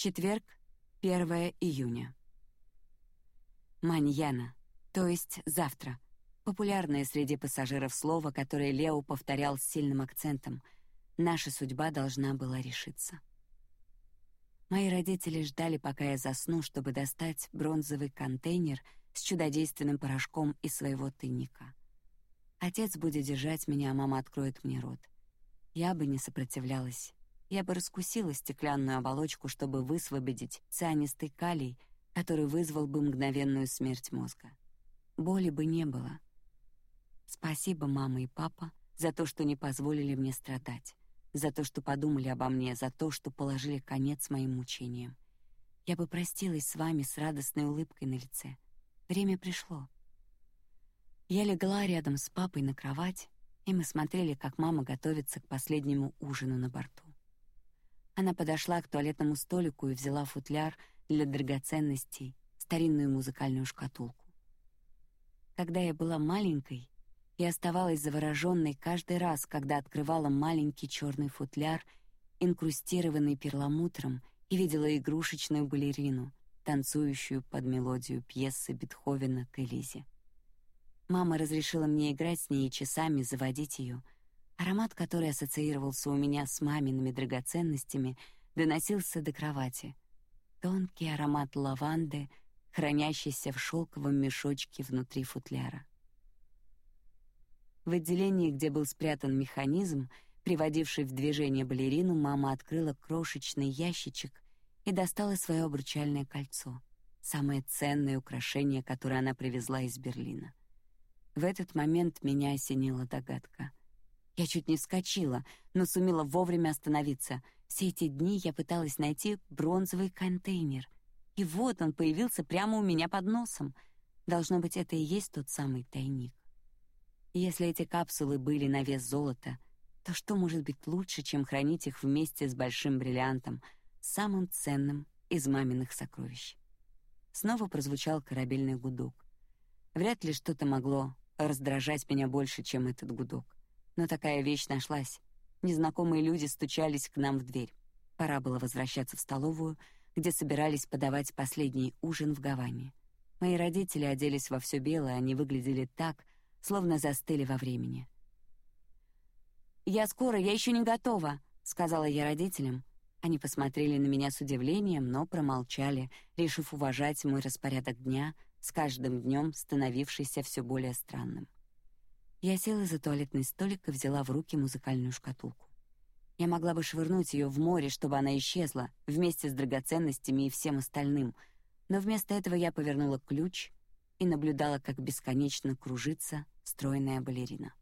Четверг, 1 июня. Маньяна, то есть завтра. Популярное среди пассажиров слово, которое Лео повторял с сильным акцентом. Наша судьба должна была решиться. Мои родители ждали, пока я засну, чтобы достать бронзовый контейнер с чудодейственным порошком из своего тайника. Отец будет держать меня, а мама откроет мне рот. Я бы не сопротивлялась. Я бы раскусила стеклянную оболочку, чтобы высвободить цианистый калий, который вызвал бы мгновенную смерть мозга. Боли бы не было. Спасибо, мама и папа, за то, что не позволили мне страдать за то, что подумали обо мне, за то, что положили конец моим мучениям. Я бы простилась с вами с радостной улыбкой на лице. Время пришло. Я легла рядом с папой на кровать, и мы смотрели, как мама готовится к последнему ужину на борту. Она подошла к туалетному столику и взяла футляр для драгоценностей, старинную музыкальную шкатулку. Когда я была маленькой, и оставалась завороженной каждый раз, когда открывала маленький черный футляр, инкрустированный перламутром, и видела игрушечную балерину, танцующую под мелодию пьесы Бетховена к Элизе. Мама разрешила мне играть с ней и часами заводить ее. Аромат, который ассоциировался у меня с мамиными драгоценностями, доносился до кровати. Тонкий аромат лаванды, хранящийся в шелковом мешочке внутри футляра. В отделении, где был спрятан механизм, приводивший в движение балерину, мама открыла крошечный ящичек и достала свое обручальное кольцо, самое ценное украшение, которое она привезла из Берлина. В этот момент меня осенила догадка. Я чуть не вскочила, но сумела вовремя остановиться. Все эти дни я пыталась найти бронзовый контейнер, и вот он появился прямо у меня под носом. Должно быть, это и есть тот самый тайник. Если эти капсулы были на вес золота, то что может быть лучше, чем хранить их вместе с большим бриллиантом, самым ценным из маминых сокровищ? Снова прозвучал корабельный гудок. Вряд ли что-то могло раздражать меня больше, чем этот гудок. Но такая вещь нашлась. Незнакомые люди стучались к нам в дверь. Пора было возвращаться в столовую, где собирались подавать последний ужин в Гаване. Мои родители оделись во все белое, они выглядели так, словно застыли во времени. «Я скоро, я еще не готова», — сказала я родителям. Они посмотрели на меня с удивлением, но промолчали, решив уважать мой распорядок дня, с каждым днем становившийся все более странным. Я села за туалетный столик и взяла в руки музыкальную шкатулку. Я могла бы швырнуть ее в море, чтобы она исчезла вместе с драгоценностями и всем остальным, но вместо этого я повернула ключ и наблюдала, как бесконечно кружится стройная балерина.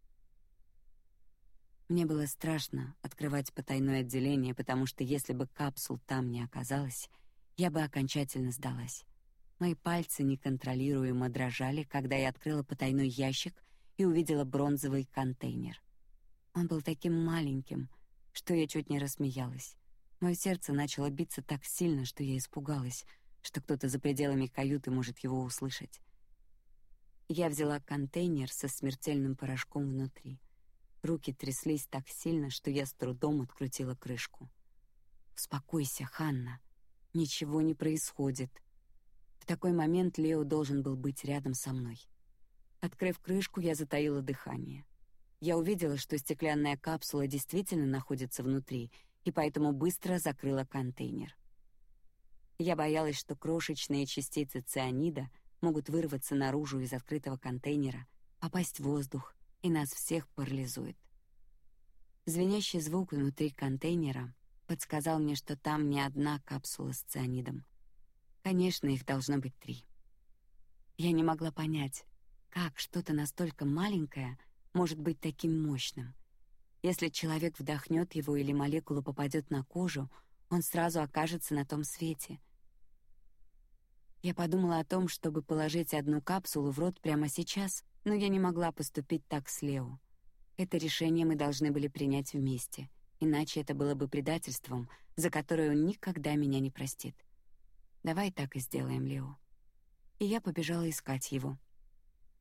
Мне было страшно открывать потайное отделение, потому что если бы капсул там не оказалось, я бы окончательно сдалась. Мои пальцы неконтролируемо дрожали, когда я открыла потайной ящик и увидела бронзовый контейнер. Он был таким маленьким, что я чуть не рассмеялась. Мое сердце начало биться так сильно, что я испугалась, что кто-то за пределами каюты может его услышать. Я взяла контейнер со смертельным порошком внутри. Руки тряслись так сильно, что я с трудом открутила крышку. Успокойся, Ханна. Ничего не происходит. В такой момент Лео должен был быть рядом со мной. Открыв крышку, я затаила дыхание. Я увидела, что стеклянная капсула действительно находится внутри, и поэтому быстро закрыла контейнер. Я боялась, что крошечные частицы цианида — могут вырваться наружу из открытого контейнера, попасть в воздух, и нас всех парализует. Звенящий звук внутри контейнера подсказал мне, что там не одна капсула с цианидом. Конечно, их должно быть три. Я не могла понять, как что-то настолько маленькое может быть таким мощным. Если человек вдохнет его или молекула попадет на кожу, он сразу окажется на том свете — я подумала о том, чтобы положить одну капсулу в рот прямо сейчас, но я не могла поступить так с Лео. Это решение мы должны были принять вместе, иначе это было бы предательством, за которое он никогда меня не простит. Давай так и сделаем, Лео. И я побежала искать его.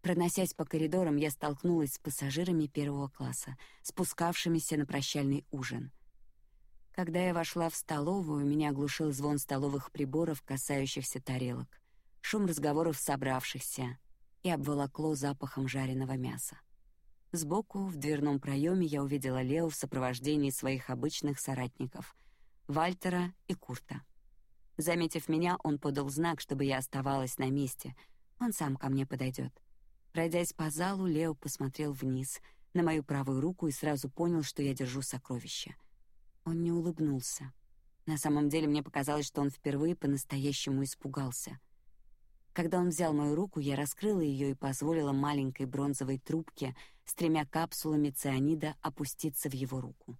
Проносясь по коридорам, я столкнулась с пассажирами первого класса, спускавшимися на прощальный ужин. Когда я вошла в столовую, меня оглушил звон столовых приборов, касающихся тарелок, шум разговоров собравшихся и обволокло запахом жареного мяса. Сбоку, в дверном проеме, я увидела Лео в сопровождении своих обычных соратников — Вальтера и Курта. Заметив меня, он подал знак, чтобы я оставалась на месте. Он сам ко мне подойдет. Пройдясь по залу, Лео посмотрел вниз, на мою правую руку и сразу понял, что я держу сокровище. Он не улыбнулся. На самом деле мне показалось, что он впервые по-настоящему испугался. Когда он взял мою руку, я раскрыла ее и позволила маленькой бронзовой трубке с тремя капсулами цианида опуститься в его руку.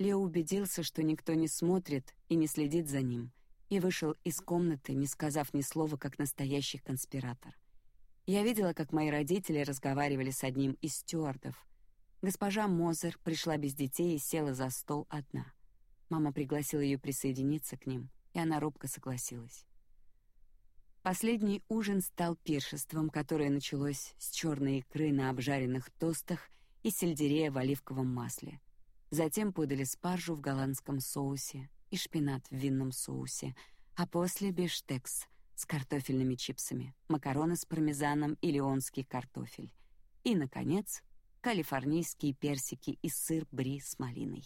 Лео убедился, что никто не смотрит и не следит за ним, и вышел из комнаты, не сказав ни слова, как настоящий конспиратор. Я видела, как мои родители разговаривали с одним из стюардов. Госпожа Мозер пришла без детей и села за стол одна. Мама пригласила ее присоединиться к ним, и она робко согласилась. Последний ужин стал пиршеством, которое началось с черной икры на обжаренных тостах и сельдерея в оливковом масле. Затем подали спаржу в голландском соусе и шпинат в винном соусе, а после бифштекс с картофельными чипсами, макароны с пармезаном и леонский картофель. И, наконец, калифорнийские персики и сыр бри с малиной.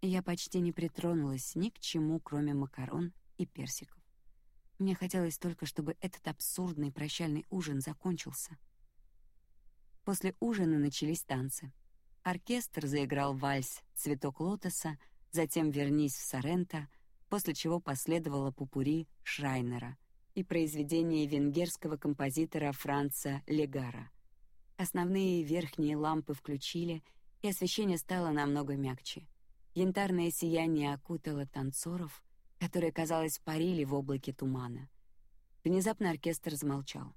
Я почти не притронулась ни к чему, кроме макарон и персиков. Мне хотелось только, чтобы этот абсурдный прощальный ужин закончился. После ужина начались танцы. Оркестр заиграл вальс «Цветок лотоса», затем «Вернись в Соренто», после чего последовало пупури Шрайнера и произведение венгерского композитора Франца Легара. Основные верхние лампы включили, и освещение стало намного мягче. Янтарное сияние окутало танцоров, которые, казалось, парили в облаке тумана. Внезапно оркестр замолчал.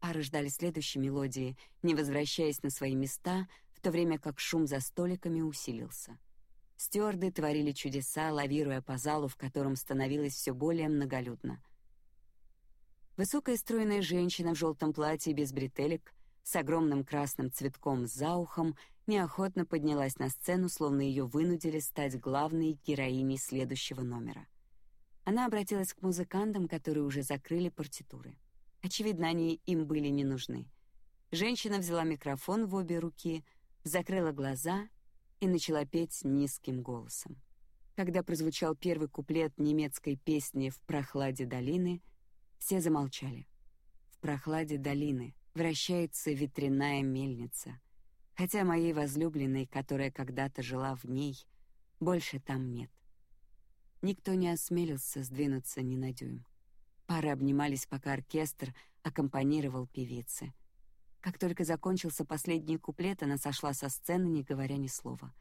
Пары ждали следующей мелодии, не возвращаясь на свои места, в то время как шум за столиками усилился. Стюарды творили чудеса, лавируя по залу, в котором становилось все более многолюдно. Высокая стройная женщина в желтом платье без бретелек, с огромным красным цветком за ухом, неохотно поднялась на сцену, словно ее вынудили стать главной героиней следующего номера. Она обратилась к музыкантам, которые уже закрыли партитуры. Очевидно, они им были не нужны. Женщина взяла микрофон в обе руки, закрыла глаза и начала петь низким голосом. Когда прозвучал первый куплет немецкой песни «В прохладе долины», все замолчали. В прохладе долины вращается ветряная мельница, хотя моей возлюбленной, которая когда-то жила в ней, больше там нет. Никто не осмелился сдвинуться ни на дюйм. Пары обнимались, пока оркестр аккомпанировал певице. Как только закончился последний куплет, она сошла со сцены, не говоря ни слова.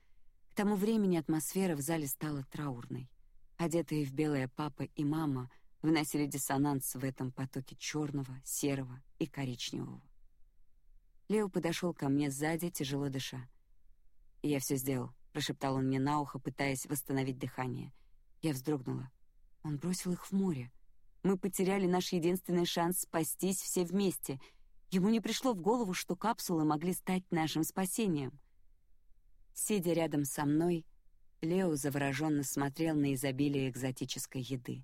К тому времени атмосфера в зале стала траурной. Одетые в белое папа и мама вносили диссонанс в этом потоке черного, серого и коричневого. Лео подошел ко мне сзади, тяжело дыша. «Я все сделал», — прошептал он мне на ухо, пытаясь восстановить дыхание — я вздрогнула. Он бросил их в море. Мы потеряли наш единственный шанс спастись все вместе. Ему не пришло в голову, что капсулы могли стать нашим спасением. Сидя рядом со мной, Лео завороженно смотрел на изобилие экзотической еды.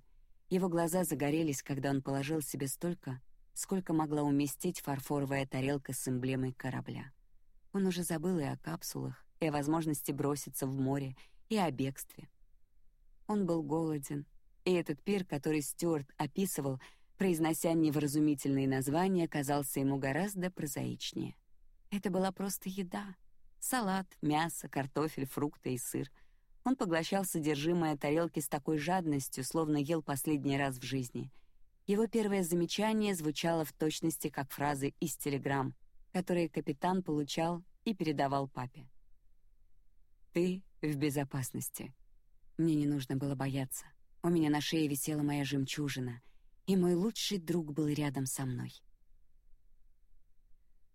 Его глаза загорелись, когда он положил себе столько, сколько могла уместить фарфоровая тарелка с эмблемой корабля. Он уже забыл и о капсулах, и о возможности броситься в море, и о бегстве. Он был голоден, и этот пир, который Стюарт описывал, произнося невразумительные названия, казался ему гораздо прозаичнее. Это была просто еда: салат, мясо, картофель, фрукты и сыр. Он поглощал содержимое тарелки с такой жадностью, словно ел последний раз в жизни. Его первое замечание звучало в точности как фразы из телеграмм, которые капитан получал и передавал папе. Ты в безопасности. Мне не нужно было бояться. У меня на шее висела моя жемчужина, и мой лучший друг был рядом со мной.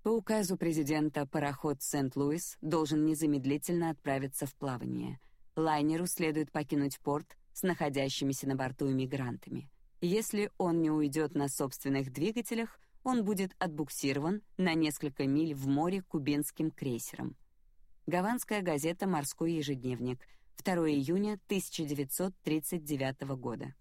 По указу президента пароход Сент-Луис должен незамедлительно отправиться в плавание. Лайнеру следует покинуть порт с находящимися на борту иммигрантами. Если он не уйдет на собственных двигателях, он будет отбуксирован на несколько миль в море кубинским крейсером. Гаванская газета «Морской ежедневник» 2 июня 1939 года.